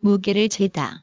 무게를 재다.